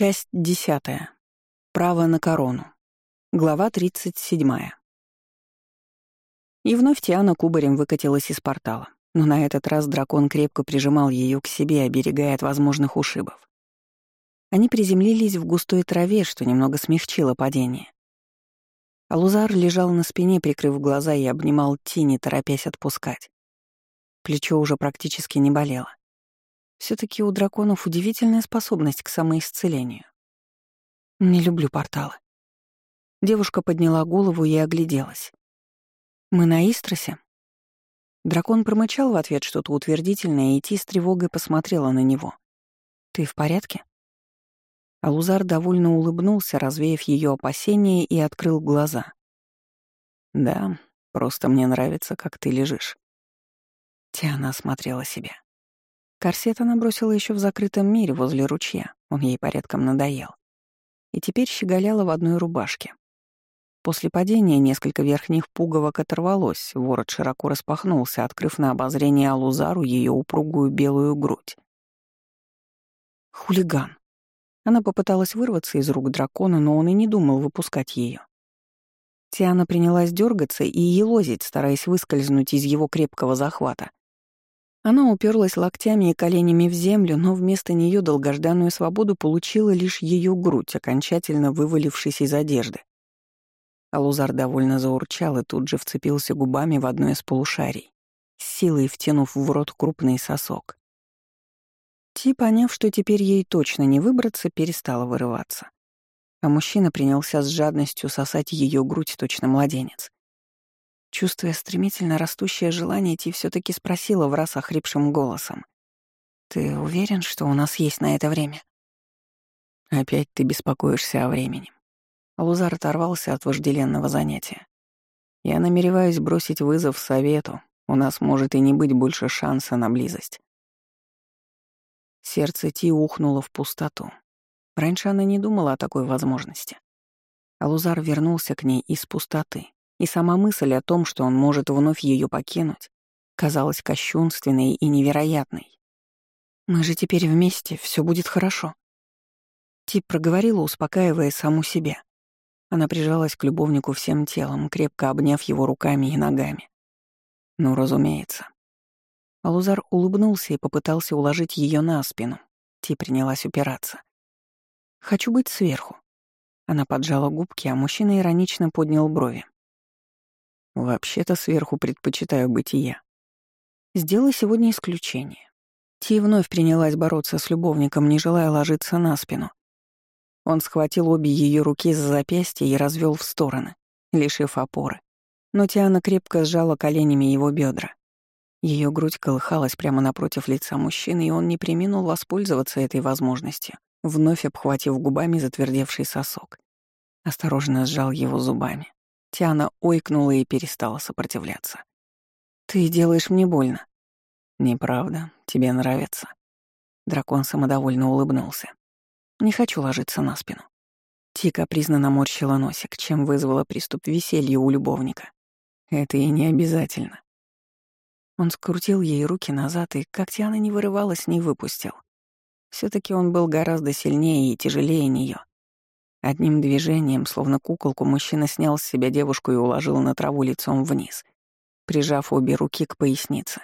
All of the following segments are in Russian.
Часть десятая. Право на корону. Глава тридцать седьмая. И вновь Тиана кубарем выкатилась из портала, но на этот раз дракон крепко прижимал ее к себе, оберегая от возможных ушибов. Они приземлились в густой траве, что немного смягчило падение. Алузар лежал на спине, прикрыв глаза, и обнимал Тини, торопясь отпускать. Плечо уже практически не болело все таки у драконов удивительная способность к самоисцелению. Не люблю порталы. Девушка подняла голову и огляделась. «Мы на Истросе?» Дракон промычал в ответ что-то утвердительное, и Ти с тревогой посмотрела на него. «Ты в порядке?» Алузар довольно улыбнулся, развеяв ее опасения, и открыл глаза. «Да, просто мне нравится, как ты лежишь». Тиана осмотрела себя. Корсет она бросила еще в закрытом мире возле ручья, он ей порядком надоел. И теперь щеголяла в одной рубашке. После падения несколько верхних пуговок оторвалось, ворот широко распахнулся, открыв на обозрение Алузару ее упругую белую грудь. Хулиган. Она попыталась вырваться из рук дракона, но он и не думал выпускать ее. Тиана принялась дергаться и елозить, стараясь выскользнуть из его крепкого захвата. Она уперлась локтями и коленями в землю, но вместо нее долгожданную свободу получила лишь ее грудь, окончательно вывалившись из одежды. Алузар довольно заурчал и тут же вцепился губами в одно из полушарий, с силой втянув в рот крупный сосок. Ти, поняв, что теперь ей точно не выбраться, перестала вырываться. А мужчина принялся с жадностью сосать ее грудь, точно младенец. Чувствуя стремительно растущее желание, Ти все таки спросила в раз охрипшим голосом. «Ты уверен, что у нас есть на это время?» «Опять ты беспокоишься о времени». Лузар оторвался от вожделенного занятия. «Я намереваюсь бросить вызов совету. У нас может и не быть больше шанса на близость». Сердце Ти ухнуло в пустоту. Раньше она не думала о такой возможности. Алузар вернулся к ней из пустоты, и сама мысль о том, что он может вновь ее покинуть, казалась кощунственной и невероятной. «Мы же теперь вместе, все будет хорошо». Тип проговорила, успокаивая саму себя. Она прижалась к любовнику всем телом, крепко обняв его руками и ногами. Ну, разумеется. Алузар улыбнулся и попытался уложить ее на спину. Ти принялась упираться. «Хочу быть сверху». Она поджала губки, а мужчина иронично поднял брови. Вообще-то сверху предпочитаю быть и я. Сделай сегодня исключение. Ти вновь принялась бороться с любовником, не желая ложиться на спину. Он схватил обе ее руки за запястье и развел в стороны, лишив опоры. Но Тиана крепко сжала коленями его бедра. Ее грудь колыхалась прямо напротив лица мужчины, и он не приминул воспользоваться этой возможностью, вновь обхватив губами затвердевший сосок. Осторожно сжал его зубами. Тиана ойкнула и перестала сопротивляться. «Ты делаешь мне больно». «Неправда, тебе нравится». Дракон самодовольно улыбнулся. «Не хочу ложиться на спину». Ти капризно наморщила носик, чем вызвала приступ веселья у любовника. «Это и не обязательно». Он скрутил ей руки назад, и, как Тиана не вырывалась, не выпустил. все таки он был гораздо сильнее и тяжелее нее. Одним движением, словно куколку, мужчина снял с себя девушку и уложил на траву лицом вниз, прижав обе руки к пояснице.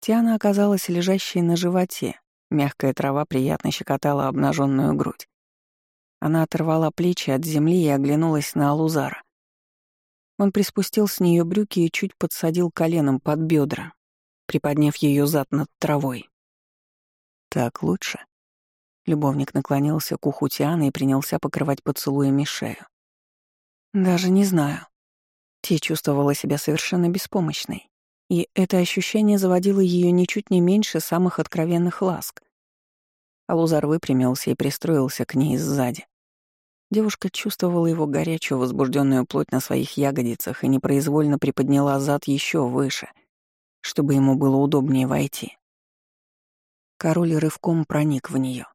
Тиана оказалась лежащей на животе, мягкая трава приятно щекотала обнаженную грудь. Она оторвала плечи от земли и оглянулась на Алузара. Он приспустил с нее брюки и чуть подсадил коленом под бедра, приподняв ее зад над травой. «Так лучше?» Любовник наклонился к уху Тианы и принялся покрывать поцелуями шею. «Даже не знаю». Ти чувствовала себя совершенно беспомощной, и это ощущение заводило ее ничуть не меньше самых откровенных ласк. Алузар выпрямился и пристроился к ней сзади. Девушка чувствовала его горячую, возбужденную плоть на своих ягодицах и непроизвольно приподняла зад еще выше, чтобы ему было удобнее войти. Король рывком проник в нее.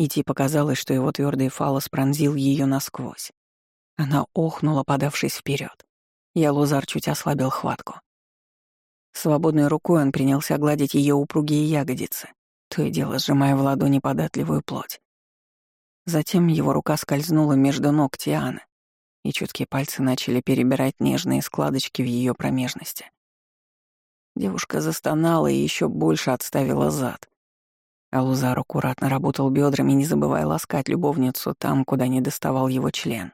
Ити показалось, что его твердый фалос пронзил ее насквозь. Она охнула, подавшись вперед. Я чуть ослабил хватку. Свободной рукой он принялся гладить ее упругие ягодицы, то и дело сжимая в ладони податливую плоть. Затем его рука скользнула между ног Тианы, и чуткие пальцы начали перебирать нежные складочки в ее промежности. Девушка застонала и еще больше отставила зад. А Лузар аккуратно работал бедрами, не забывая ласкать любовницу там, куда не доставал его член.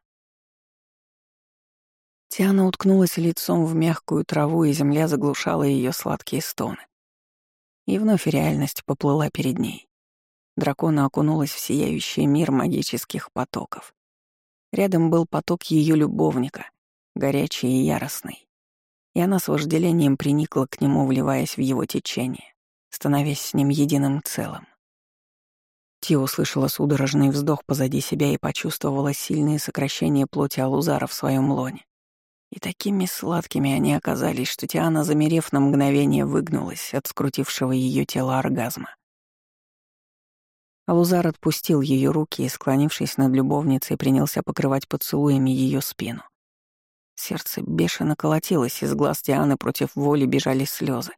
Тиана уткнулась лицом в мягкую траву, и земля заглушала ее сладкие стоны. И вновь реальность поплыла перед ней. Дракона окунулась в сияющий мир магических потоков. Рядом был поток ее любовника, горячий и яростный. И она с вожделением приникла к нему, вливаясь в его течение, становясь с ним единым целым. Ти услышала судорожный вздох позади себя и почувствовала сильные сокращения плоти Алузара в своем лоне. И такими сладкими они оказались, что Тиана, замерев на мгновение, выгнулась от скрутившего ее тело оргазма. Алузар отпустил ее руки и, склонившись над любовницей, принялся покрывать поцелуями ее спину. Сердце бешено колотилось, из глаз Тианы против воли бежали слезы.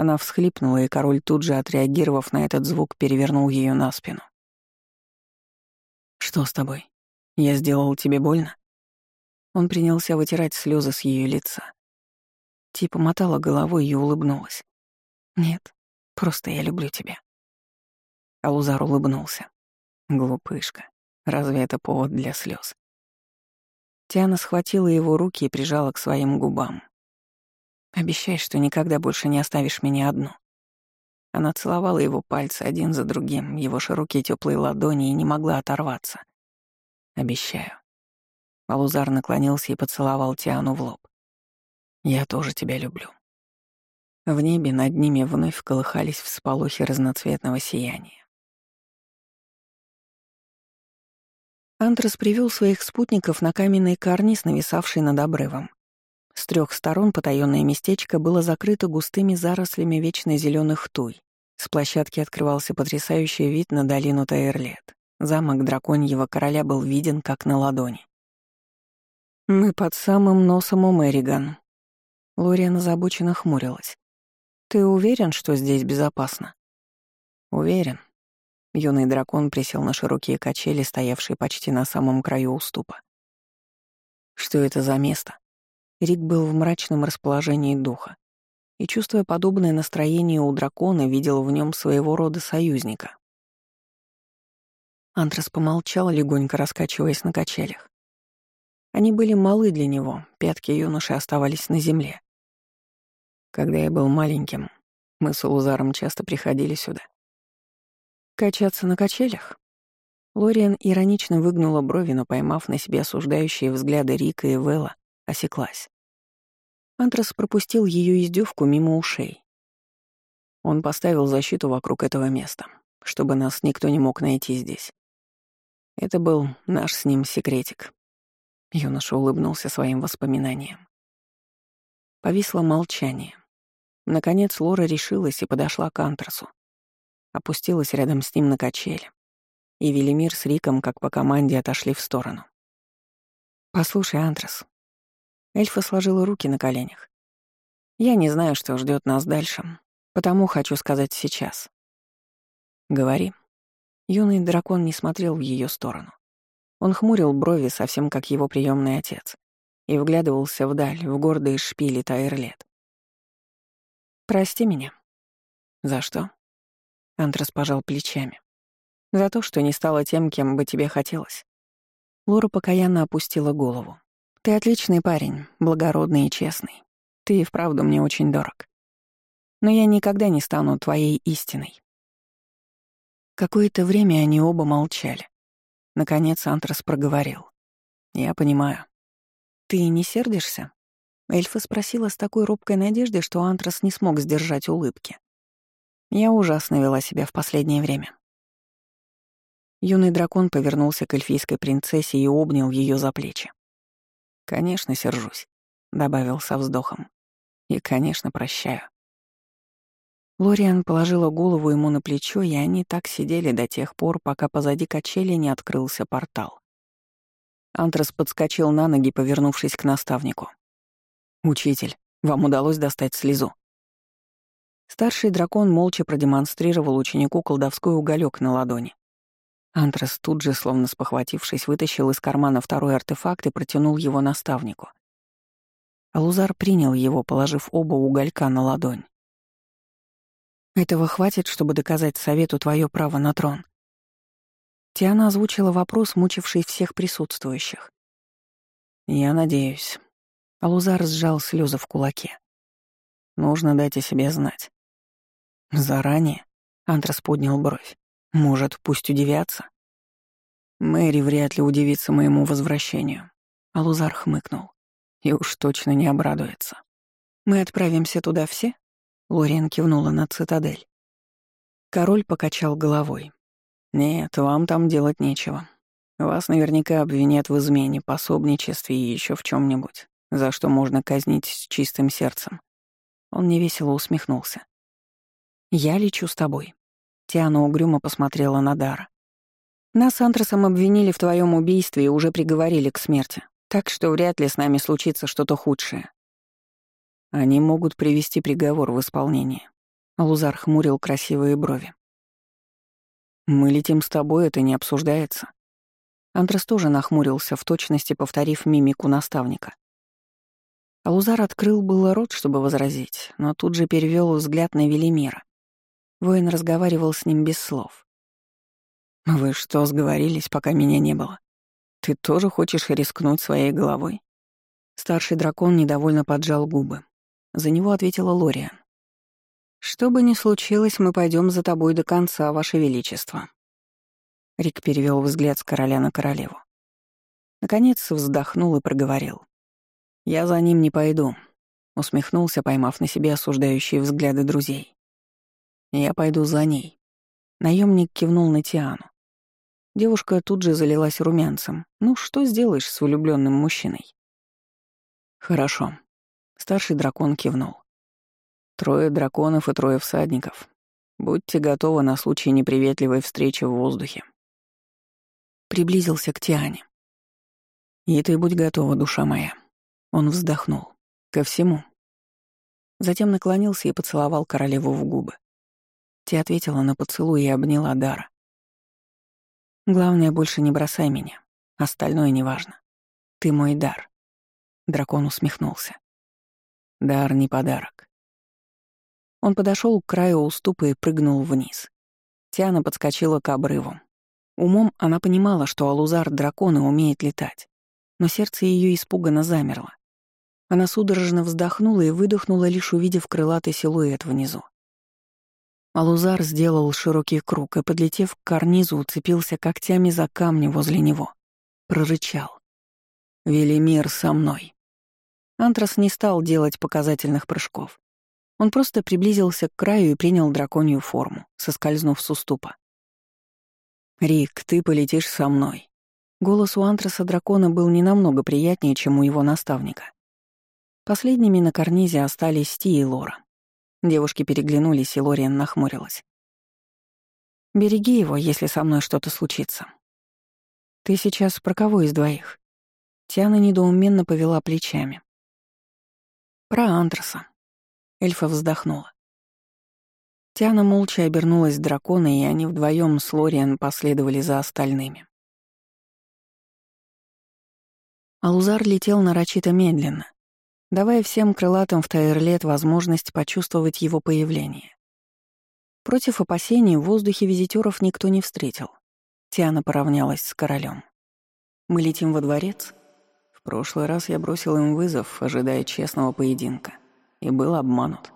Она всхлипнула, и король тут же, отреагировав на этот звук, перевернул ее на спину. «Что с тобой? Я сделал тебе больно?» Он принялся вытирать слезы с ее лица. Типа мотала головой и улыбнулась. «Нет, просто я люблю тебя». Алузар улыбнулся. Глупышка. Разве это повод для слез? Тиана схватила его руки и прижала к своим губам. «Обещай, что никогда больше не оставишь меня одну». Она целовала его пальцы один за другим, его широкие теплые ладони и не могла оторваться. «Обещаю». Алузар наклонился и поцеловал Тиану в лоб. «Я тоже тебя люблю». В небе над ними вновь колыхались всполохи разноцветного сияния. Антрас привел своих спутников на каменный карниз, нависавший над обрывом. С трех сторон потаённое местечко было закрыто густыми зарослями вечно зеленых туй. С площадки открывался потрясающий вид на долину Таэрлет. Замок драконьего короля был виден как на ладони. «Мы под самым носом у Мэриган». Лориан озабоченно хмурилась. «Ты уверен, что здесь безопасно?» «Уверен», Юный дракон присел на широкие качели, стоявшие почти на самом краю уступа. Что это за место? Рик был в мрачном расположении духа и, чувствуя подобное настроение у дракона, видел в нем своего рода союзника. Антрас помолчал, легонько раскачиваясь на качелях. Они были малы для него, пятки юноши оставались на земле. Когда я был маленьким, мы с Лузаром часто приходили сюда. Качаться на качелях? Лориан иронично выгнула брови, но, поймав на себе осуждающие взгляды Рика и Вэлла, осеклась. Антрас пропустил ее издевку мимо ушей. Он поставил защиту вокруг этого места, чтобы нас никто не мог найти здесь. Это был наш с ним секретик. Юноша улыбнулся своим воспоминаниям. Повисло молчание. Наконец Лора решилась и подошла к Антрасу опустилась рядом с ним на качели, и Велимир с Риком, как по команде, отошли в сторону. «Послушай, Антрас». Эльфа сложила руки на коленях. «Я не знаю, что ждет нас дальше, потому хочу сказать сейчас». «Говори». Юный дракон не смотрел в ее сторону. Он хмурил брови, совсем как его приемный отец, и вглядывался вдаль, в гордые шпили Тайрлет. «Прости меня». «За что?» Антрас пожал плечами. «За то, что не стала тем, кем бы тебе хотелось». Лора покаянно опустила голову. «Ты отличный парень, благородный и честный. Ты и вправду мне очень дорог. Но я никогда не стану твоей истиной». Какое-то время они оба молчали. Наконец Антрас проговорил. «Я понимаю. Ты не сердишься?» Эльфа спросила с такой робкой надеждой, что Антрас не смог сдержать улыбки. Я ужасно вела себя в последнее время. Юный дракон повернулся к эльфийской принцессе и обнял ее за плечи. «Конечно, сержусь», — добавил со вздохом. «И, конечно, прощаю». Лориан положила голову ему на плечо, и они так сидели до тех пор, пока позади качели не открылся портал. Антрас подскочил на ноги, повернувшись к наставнику. «Учитель, вам удалось достать слезу?» Старший дракон молча продемонстрировал ученику колдовской уголек на ладони. Антрас тут же, словно спохватившись, вытащил из кармана второй артефакт и протянул его наставнику. Алузар принял его, положив оба уголька на ладонь. «Этого хватит, чтобы доказать совету твое право на трон?» Тиана озвучила вопрос, мучивший всех присутствующих. «Я надеюсь». Алузар сжал слезы в кулаке. «Нужно дать о себе знать». «Заранее?» — Антрас поднял бровь. «Может, пусть удивятся?» «Мэри вряд ли удивится моему возвращению», — Алузар хмыкнул. «И уж точно не обрадуется». «Мы отправимся туда все?» — Лориан кивнула на цитадель. Король покачал головой. «Нет, вам там делать нечего. Вас наверняка обвинят в измене, пособничестве и еще в чем нибудь за что можно казнить с чистым сердцем. Он невесело усмехнулся. «Я лечу с тобой». Тиана угрюмо посмотрела на Дара. «Нас с обвинили в твоем убийстве и уже приговорили к смерти, так что вряд ли с нами случится что-то худшее». «Они могут привести приговор в исполнение». Лузар хмурил красивые брови. «Мы летим с тобой, это не обсуждается». Антрас тоже нахмурился, в точности повторив мимику наставника. Алузар открыл было рот, чтобы возразить, но тут же перевел взгляд на Велимира. Воин разговаривал с ним без слов. «Вы что, сговорились, пока меня не было? Ты тоже хочешь рискнуть своей головой?» Старший дракон недовольно поджал губы. За него ответила Лориан. «Что бы ни случилось, мы пойдем за тобой до конца, Ваше Величество». Рик перевел взгляд с короля на королеву. Наконец вздохнул и проговорил. «Я за ним не пойду», — усмехнулся, поймав на себе осуждающие взгляды друзей. «Я пойду за ней». Наемник кивнул на Тиану. Девушка тут же залилась румянцем. «Ну, что сделаешь с влюбленным мужчиной?» «Хорошо», — старший дракон кивнул. Трое драконов и трое всадников. Будьте готовы на случай неприветливой встречи в воздухе. Приблизился к Тиане. И ты будь готова, душа моя. Он вздохнул. Ко всему. Затем наклонился и поцеловал королеву в губы. Те ответила на поцелуй и обняла Дара. «Главное, больше не бросай меня. Остальное неважно. Ты мой дар». Дракон усмехнулся. «Дар не подарок. Он подошел к краю уступа и прыгнул вниз. Тиана подскочила к обрыву. Умом она понимала, что Алузар дракона умеет летать, но сердце ее испуганно замерло. Она судорожно вздохнула и выдохнула, лишь увидев крылатый силуэт внизу. Алузар сделал широкий круг и, подлетев к карнизу, уцепился когтями за камни возле него. Прорычал. «Велимир со мной». Антрас не стал делать показательных прыжков. Он просто приблизился к краю и принял драконью форму, соскользнув с уступа. «Рик, ты полетишь со мной». Голос у Антраса дракона был не намного приятнее, чем у его наставника. Последними на карнизе остались Ти и Лора. Девушки переглянулись, и Лориан нахмурилась. «Береги его, если со мной что-то случится». «Ты сейчас про кого из двоих?» Тиана недоуменно повела плечами. «Про Антраса. Эльфа вздохнула. Тиана молча обернулась дракона, и они вдвоем с Лориан последовали за остальными. Алузар летел нарочито медленно, давая всем крылатым в Тайрлет возможность почувствовать его появление. Против опасений в воздухе визитеров никто не встретил. Тиана поравнялась с королем. «Мы летим во дворец?» В прошлый раз я бросил им вызов, ожидая честного поединка и был обманут.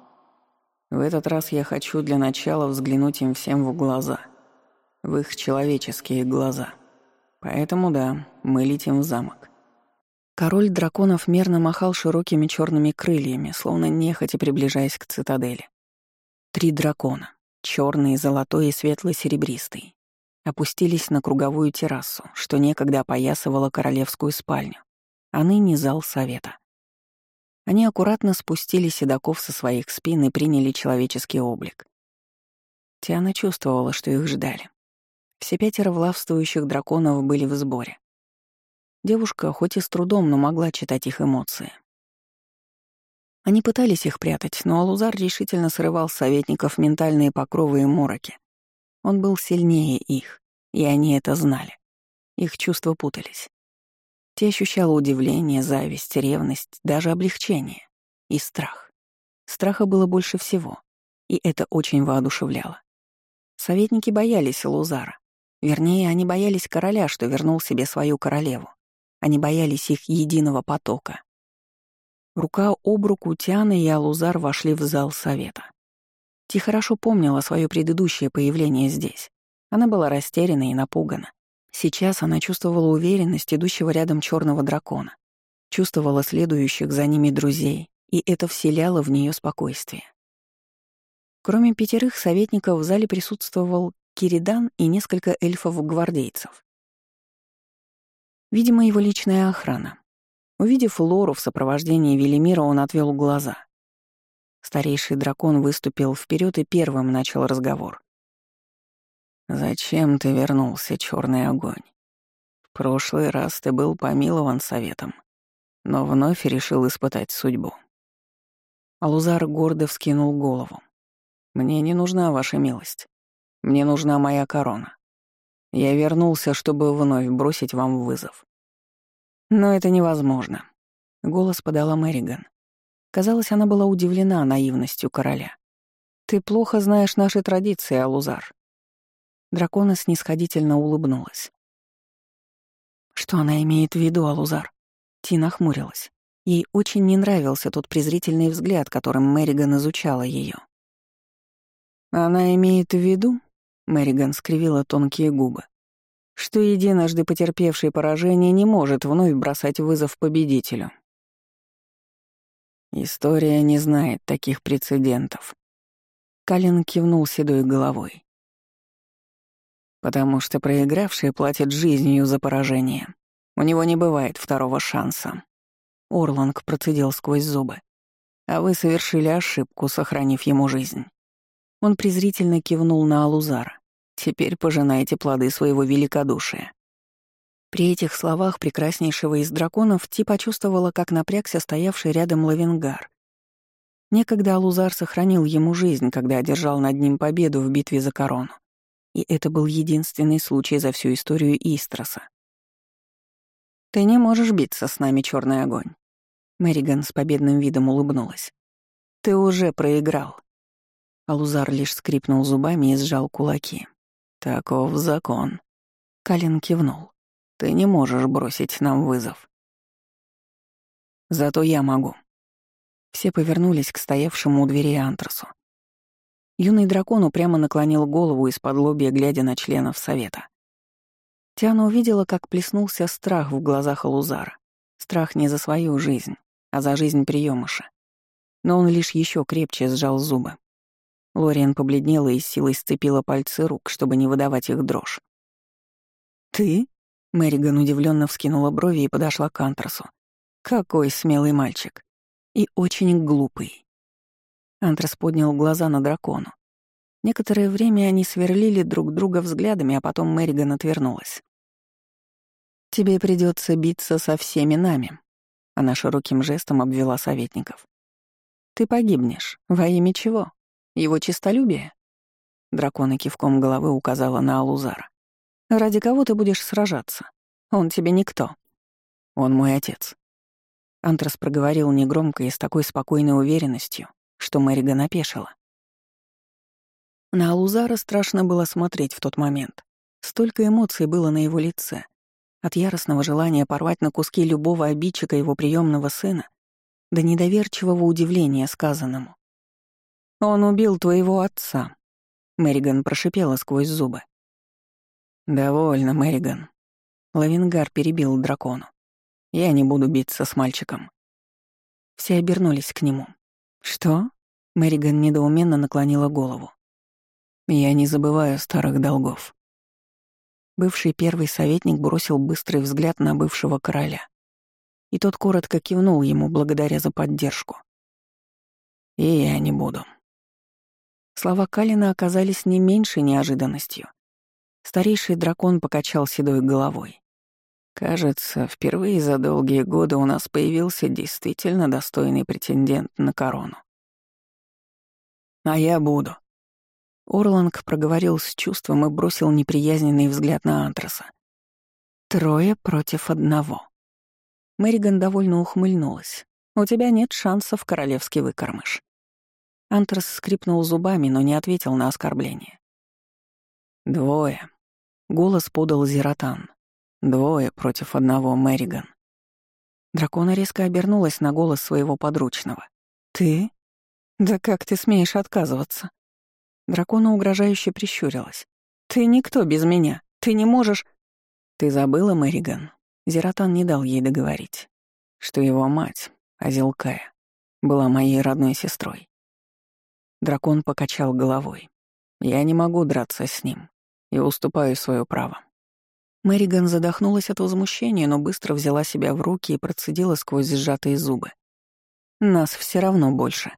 В этот раз я хочу для начала взглянуть им всем в глаза, в их человеческие глаза. Поэтому да, мы летим в замок. Король драконов мерно махал широкими черными крыльями, словно нехотя приближаясь к цитадели. Три дракона, черный, золотой и светло-серебристый, опустились на круговую террасу, что некогда опоясывала королевскую спальню, а ныне зал совета. Они аккуратно спустили седаков со своих спин и приняли человеческий облик. Тиана чувствовала, что их ждали. Все пятеро влавствующих драконов были в сборе. Девушка, хоть и с трудом, но могла читать их эмоции. Они пытались их прятать, но Алузар решительно срывал с советников ментальные покровы и мороки. Он был сильнее их, и они это знали. Их чувства путались. Те ощущала удивление, зависть, ревность, даже облегчение и страх. Страха было больше всего, и это очень воодушевляло. Советники боялись Лузара. Вернее, они боялись короля, что вернул себе свою королеву. Они боялись их единого потока. Рука об руку Тиана и Алузар вошли в зал совета. Ти хорошо помнила свое предыдущее появление здесь. Она была растеряна и напугана. Сейчас она чувствовала уверенность идущего рядом черного дракона, чувствовала следующих за ними друзей, и это вселяло в нее спокойствие. Кроме пятерых советников в зале присутствовал Киридан и несколько эльфов-гвардейцев. Видимо, его личная охрана. Увидев Лору в сопровождении Велимира, он отвел глаза. Старейший дракон выступил вперед и первым начал разговор. «Зачем ты вернулся, черный огонь? В прошлый раз ты был помилован советом, но вновь решил испытать судьбу». Алузар гордо вскинул голову. «Мне не нужна ваша милость. Мне нужна моя корона. Я вернулся, чтобы вновь бросить вам вызов». «Но это невозможно», — голос подала Мэриган. Казалось, она была удивлена наивностью короля. «Ты плохо знаешь наши традиции, Алузар. Дракона снисходительно улыбнулась. Что она имеет в виду, Алузар? Тина хмурилась. Ей очень не нравился тот презрительный взгляд, которым Мэриган изучала ее. «Она имеет в виду?» — Мэриган скривила тонкие губы. «Что единожды потерпевший поражение не может вновь бросать вызов победителю». «История не знает таких прецедентов». Калин кивнул седой головой потому что проигравший платит жизнью за поражение. У него не бывает второго шанса. Орланг процедил сквозь зубы. А вы совершили ошибку, сохранив ему жизнь. Он презрительно кивнул на Алузара. Теперь пожинаете плоды своего великодушия. При этих словах прекраснейшего из драконов Ти почувствовала, как напрягся стоявший рядом Лавенгар. Некогда Алузар сохранил ему жизнь, когда одержал над ним победу в битве за корону. И это был единственный случай за всю историю Истроса. «Ты не можешь биться с нами, черный огонь». Мэриган с победным видом улыбнулась. «Ты уже проиграл». Алузар лишь скрипнул зубами и сжал кулаки. «Таков закон». Калин кивнул. «Ты не можешь бросить нам вызов». «Зато я могу». Все повернулись к стоявшему у двери Антрасу. Юный дракон упрямо наклонил голову из-под лобья, глядя на членов совета. Тиана увидела, как плеснулся страх в глазах Алузара. Страх не за свою жизнь, а за жизнь приемыша. Но он лишь еще крепче сжал зубы. Лориан побледнела и силой сцепила пальцы рук, чтобы не выдавать их дрожь. «Ты?» — Мэриган удивленно вскинула брови и подошла к Антрасу. «Какой смелый мальчик! И очень глупый!» Антрас поднял глаза на дракону. Некоторое время они сверлили друг друга взглядами, а потом Мэриган отвернулась. «Тебе придется биться со всеми нами», — она широким жестом обвела советников. «Ты погибнешь. Во имя чего? Его честолюбие?» Дракона кивком головы указала на Алузара. «Ради кого ты будешь сражаться? Он тебе никто. Он мой отец». Антрас проговорил негромко и с такой спокойной уверенностью, что Мэриган опешила. На Алузара страшно было смотреть в тот момент. Столько эмоций было на его лице. От яростного желания порвать на куски любого обидчика его приемного сына до недоверчивого удивления сказанному. «Он убил твоего отца», — Мэриган прошипела сквозь зубы. «Довольно, Мэриган». Лавингар перебил дракону. «Я не буду биться с мальчиком». Все обернулись к нему. «Что?» Мэриган недоуменно наклонила голову. «Я не забываю старых долгов». Бывший первый советник бросил быстрый взгляд на бывшего короля. И тот коротко кивнул ему, благодаря за поддержку. «И я не буду». Слова Калина оказались не меньшей неожиданностью. Старейший дракон покачал седой головой. «Кажется, впервые за долгие годы у нас появился действительно достойный претендент на корону. А я буду. Орланг проговорил с чувством и бросил неприязненный взгляд на Антраса. «Трое против одного». Мэриган довольно ухмыльнулась. «У тебя нет шансов, королевский выкормыш». Антрас скрипнул зубами, но не ответил на оскорбление. «Двое», — голос подал Зиротан. «Двое против одного, Мэриган». Дракона резко обернулась на голос своего подручного. «Ты? Да как ты смеешь отказываться?» Дракона угрожающе прищурилась. «Ты никто без меня. Ты не можешь...» «Ты забыла, Мэриган?» Зиротан не дал ей договорить, что его мать, Азилкая, была моей родной сестрой. Дракон покачал головой. «Я не могу драться с ним и уступаю свое право». Мэриган задохнулась от возмущения, но быстро взяла себя в руки и процедила сквозь сжатые зубы. «Нас все равно больше».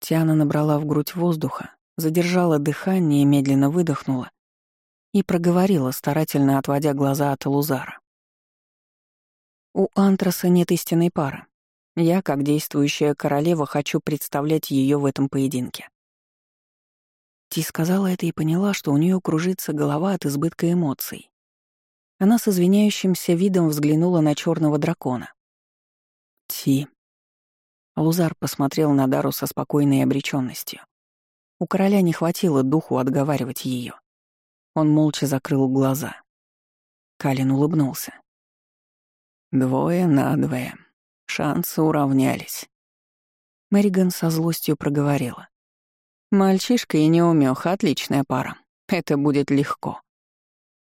Тиана набрала в грудь воздуха, задержала дыхание и медленно выдохнула и проговорила, старательно отводя глаза от Лузара. «У Антраса нет истинной пары. Я, как действующая королева, хочу представлять ее в этом поединке». Ти сказала это и поняла, что у нее кружится голова от избытка эмоций. Она с извиняющимся видом взглянула на черного дракона. «Ти», Лузар посмотрел на Дару со спокойной обреченностью. У короля не хватило духу отговаривать ее. Он молча закрыл глаза. Калин улыбнулся. Двое на двое. Шансы уравнялись. Мэриган со злостью проговорила. «Мальчишка и неумеха — отличная пара. Это будет легко».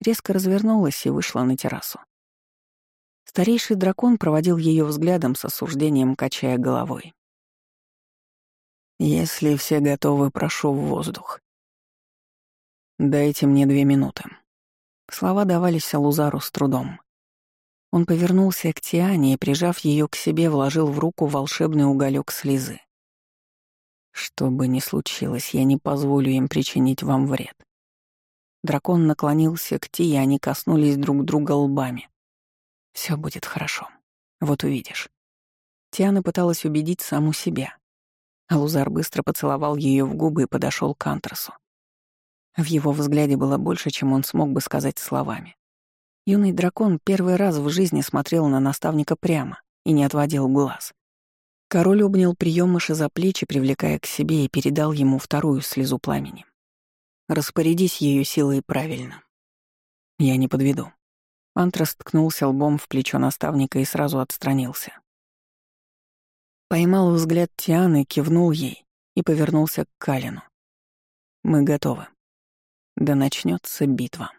Резко развернулась и вышла на террасу. Старейший дракон проводил ее взглядом с осуждением, качая головой. «Если все готовы, прошу в воздух. Дайте мне две минуты». Слова давались Алузару с трудом. Он повернулся к Тиане и, прижав ее к себе, вложил в руку волшебный уголек слезы. «Что бы ни случилось, я не позволю им причинить вам вред». Дракон наклонился к Ти, и они коснулись друг друга лбами. Все будет хорошо. Вот увидишь. Тиана пыталась убедить саму себя. Алузар быстро поцеловал ее в губы и подошел к Антрасу. В его взгляде было больше, чем он смог бы сказать словами. Юный дракон первый раз в жизни смотрел на наставника прямо и не отводил глаз. Король обнял приемыша за плечи, привлекая к себе, и передал ему вторую слезу пламени. «Распорядись ее силой правильно. Я не подведу». Антрас ткнулся лбом в плечо наставника и сразу отстранился. Поймал взгляд Тианы, кивнул ей и повернулся к Калину. «Мы готовы. Да начнется битва».